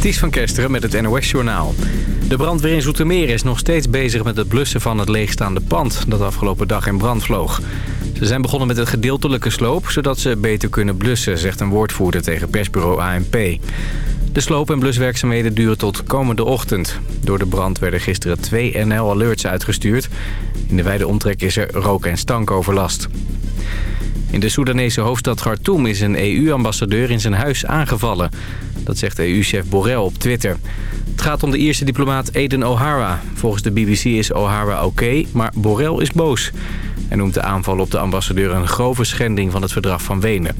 Ties van Kesteren met het NOS-journaal. De brandweer in Zoetermeer is nog steeds bezig met het blussen van het leegstaande pand... dat afgelopen dag in brand vloog. Ze zijn begonnen met een gedeeltelijke sloop... zodat ze beter kunnen blussen, zegt een woordvoerder tegen persbureau ANP. De sloop- en bluswerkzaamheden duren tot komende ochtend. Door de brand werden gisteren twee NL-alerts uitgestuurd. In de wijde omtrek is er rook- en stankoverlast. In de Soedanese hoofdstad Khartoum is een EU-ambassadeur in zijn huis aangevallen. Dat zegt EU-chef Borrell op Twitter. Het gaat om de Ierse diplomaat Eden O'Hara. Volgens de BBC is O'Hara oké, maar Borrell is boos. Hij noemt de aanval op de ambassadeur een grove schending van het verdrag van Wenen.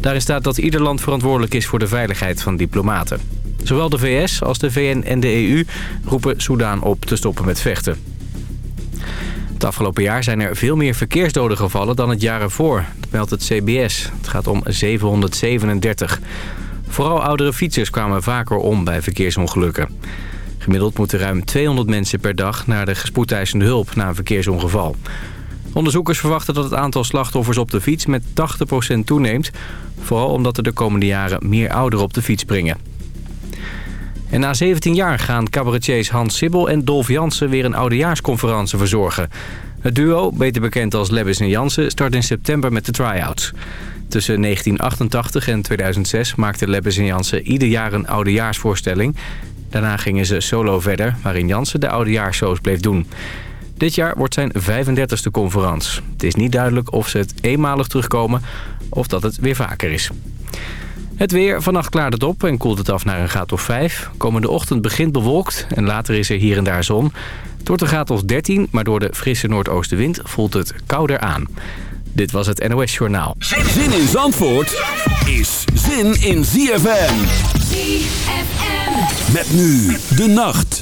Daarin staat dat ieder land verantwoordelijk is voor de veiligheid van diplomaten. Zowel de VS als de VN en de EU roepen Soudaan op te stoppen met vechten. Het afgelopen jaar zijn er veel meer verkeersdoden gevallen dan het jaar ervoor. Meldt het CBS. Het gaat om 737. Vooral oudere fietsers kwamen vaker om bij verkeersongelukken. Gemiddeld moeten ruim 200 mensen per dag naar de gespoedeisende hulp na een verkeersongeval. Onderzoekers verwachten dat het aantal slachtoffers op de fiets met 80% toeneemt. Vooral omdat er de komende jaren meer ouderen op de fiets springen. En na 17 jaar gaan cabaretiers Hans Sibbel en Dolf Jansen weer een oudejaarsconferentie verzorgen. Het duo, beter bekend als Lebbes en Jansen, start in september met de try-outs. Tussen 1988 en 2006 maakten Lebbes en Jansen ieder jaar een oudejaarsvoorstelling. Daarna gingen ze solo verder, waarin Jansen de oudejaarsshows bleef doen. Dit jaar wordt zijn 35e conferentie. Het is niet duidelijk of ze het eenmalig terugkomen of dat het weer vaker is. Het weer. Vannacht klaart het op en koelt het af naar een graad of 5. Komende ochtend begint bewolkt en later is er hier en daar zon. Het wordt een graad of 13, maar door de frisse noordoostenwind voelt het kouder aan. Dit was het NOS Journaal. Zin in Zandvoort is zin in ZFM. ZFM. Met nu de nacht.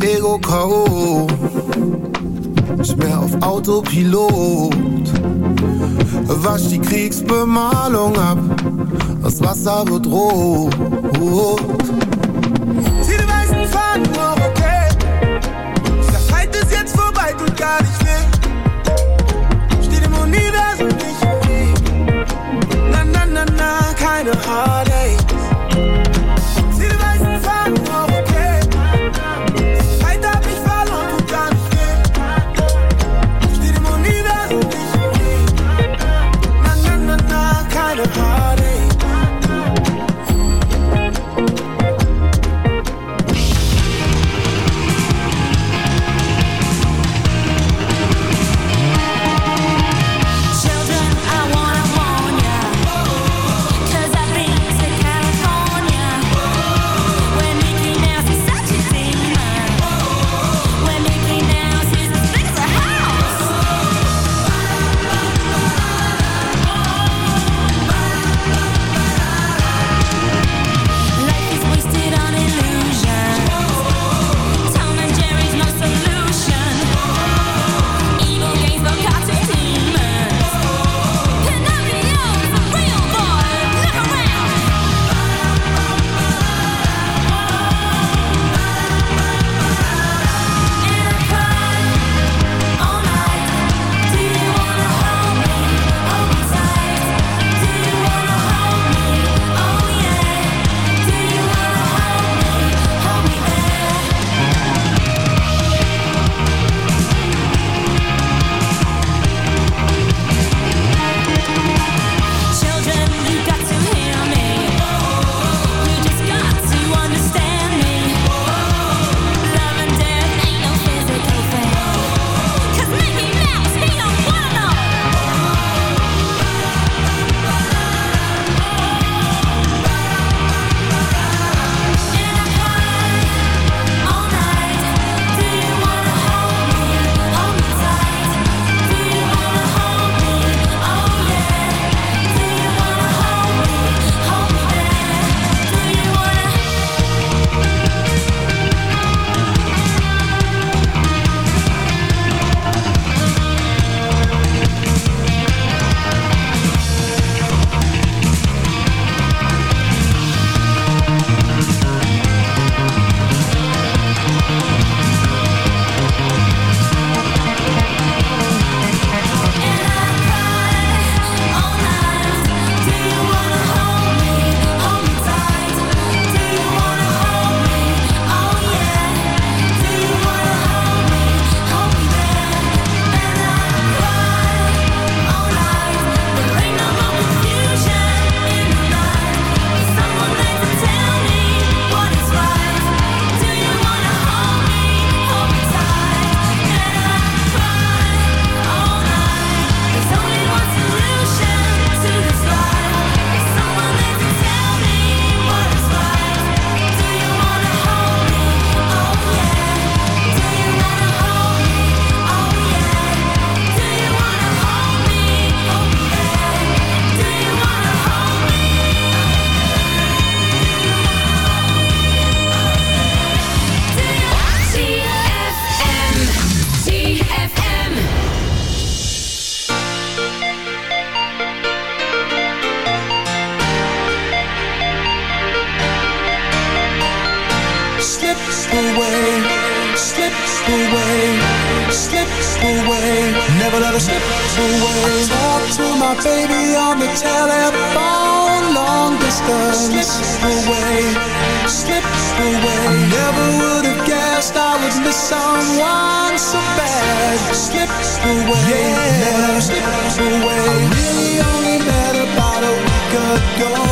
Ego K.O nicht mehr auf Autopilot. Wasch die Kriegsbemalung ab, das Wasser wird rot. Zieh die weißen Fahnen hoch, okay. Der Fight ist jetzt vorbei, tut gar nicht weh. Steht im Universum nicht im Weg. Na, na, na, na, keine Heartache. go.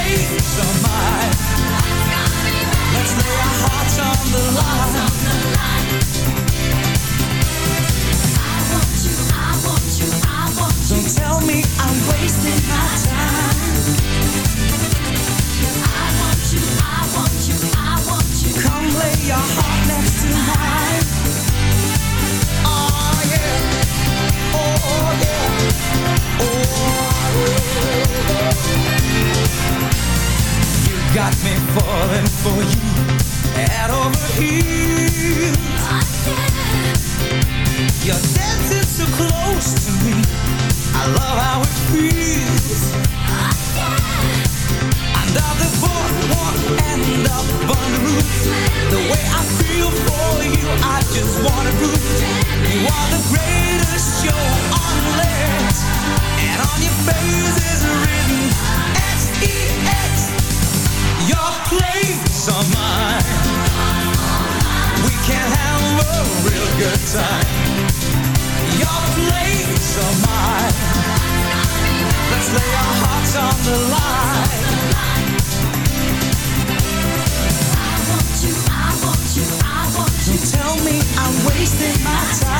peace of mind. Let's lay our hearts on the line. Don't tell me I'm wasting my time. I want you, I want you, I want you. Come lay your heart next to mine. Got me falling for you, head over heels. You're dancing so close to me. I love how it feels. Under the boardwalk and up on the roof. The way I feel for you, I just wanna prove. You are the greatest show on land. And on your face is written S-E-X. Your place or mine. We can have a real good time. Your place or mine. Let's lay our hearts on the line. I want you, I want you, I want you. Tell me I'm wasting my time.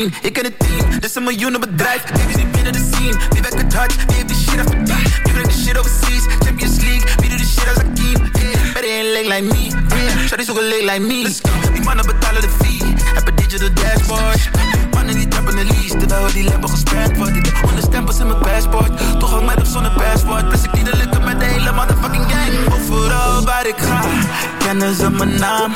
Ik ken het team, dus een miljoenen bedrijf. Baby zit binnen de scene, wie werkt het hard, wie heeft die shit afverdiend Wie brengt de shit overseas, Champions League Wie doet de shit als Akeem, yeah. Better ain't leg like me, yeah. Shawty zoeken leg like me. Let's go, die mannen betalen de fee. Heb een digital dashboard Mannen die trappen de lease. Terwijl we die lampen gesperd wordt Ik heb onderstempels in mijn passport. Toch ook met of zonder passport. Plus ik niet de lukken met de hele motherfucking gang. Overal waar ik ga Kennen ze mijn naam,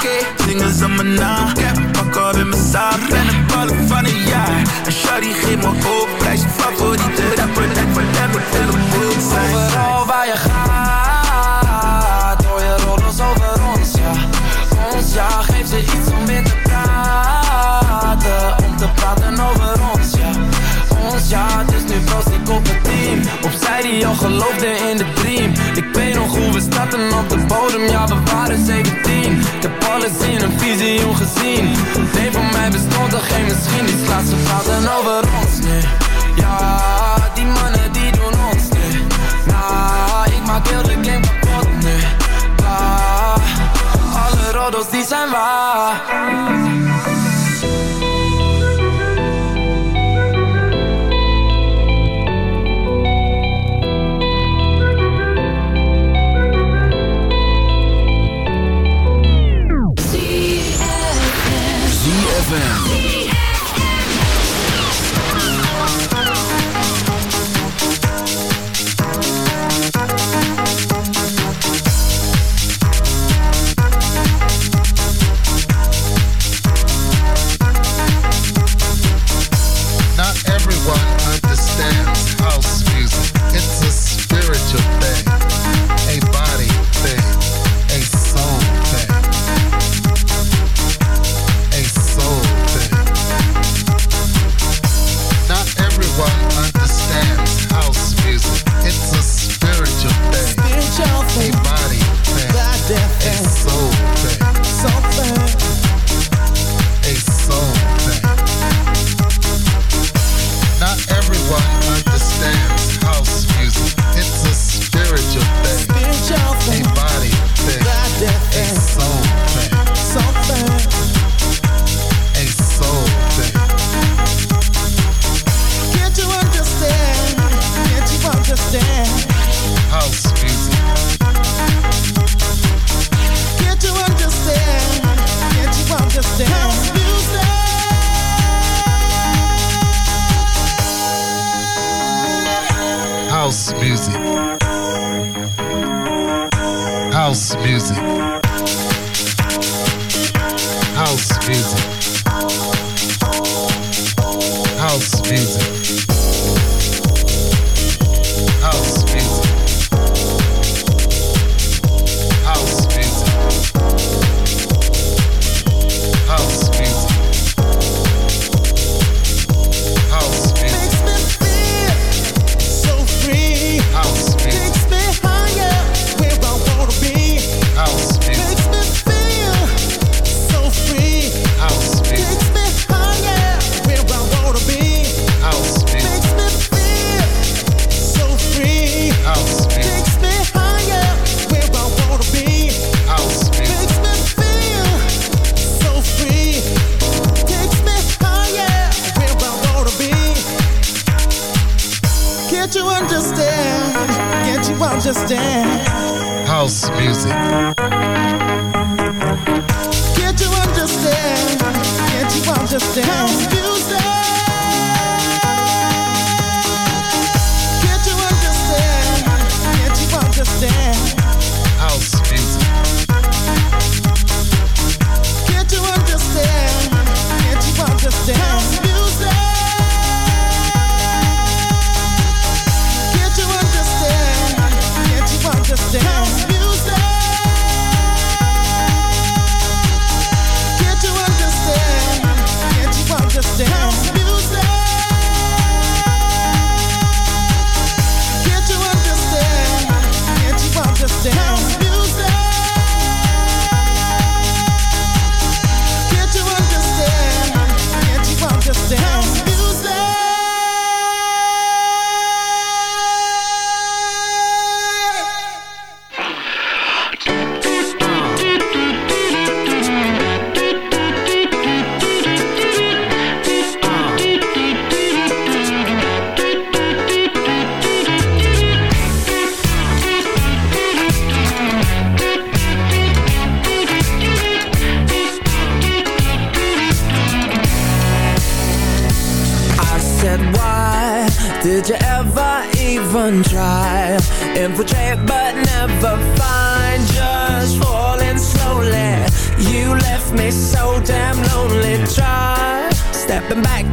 zingen ze mijn naam. Ik heb een pak op in mijn zaal Ben een ballen van een jaar. En Shawty geeft me hoop Prijs je favoriete rapper Net voor rapper, hele boel zijn. Overal waar je gaat Hoor je rollers over ons, ja. Ons, ja Geef ze iets Ons, ja Dus nu vast ik op het team. Opzij die al geloofde in de dream. Ik weet nog hoe we starten op de bodem. Ja, we waren 17 Ik heb alles in een visioen gezien. Nee, voor mij bestond er geen misschien. Die slaat ze over ons, nee. Ja, die mannen die doen ons, nee. Nah, ik maak heel de game kapot, nee. Bah, alle roddels die zijn waar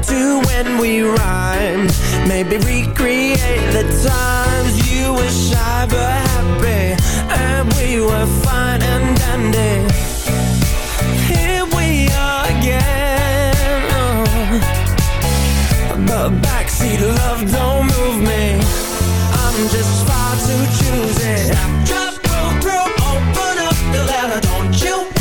do when we rhyme. Maybe recreate the times You were shy but happy And we were fine and dandy. Here we are again. Oh. But backseat love don't move me. I'm just far too choosy. Drop, roll, roll, open up the letter Don't you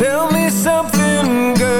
Tell me something, girl.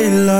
daylight.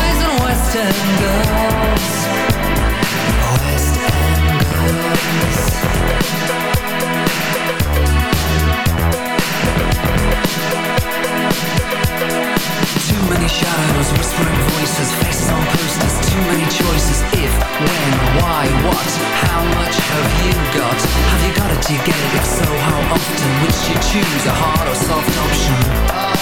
choose, a hard or soft option?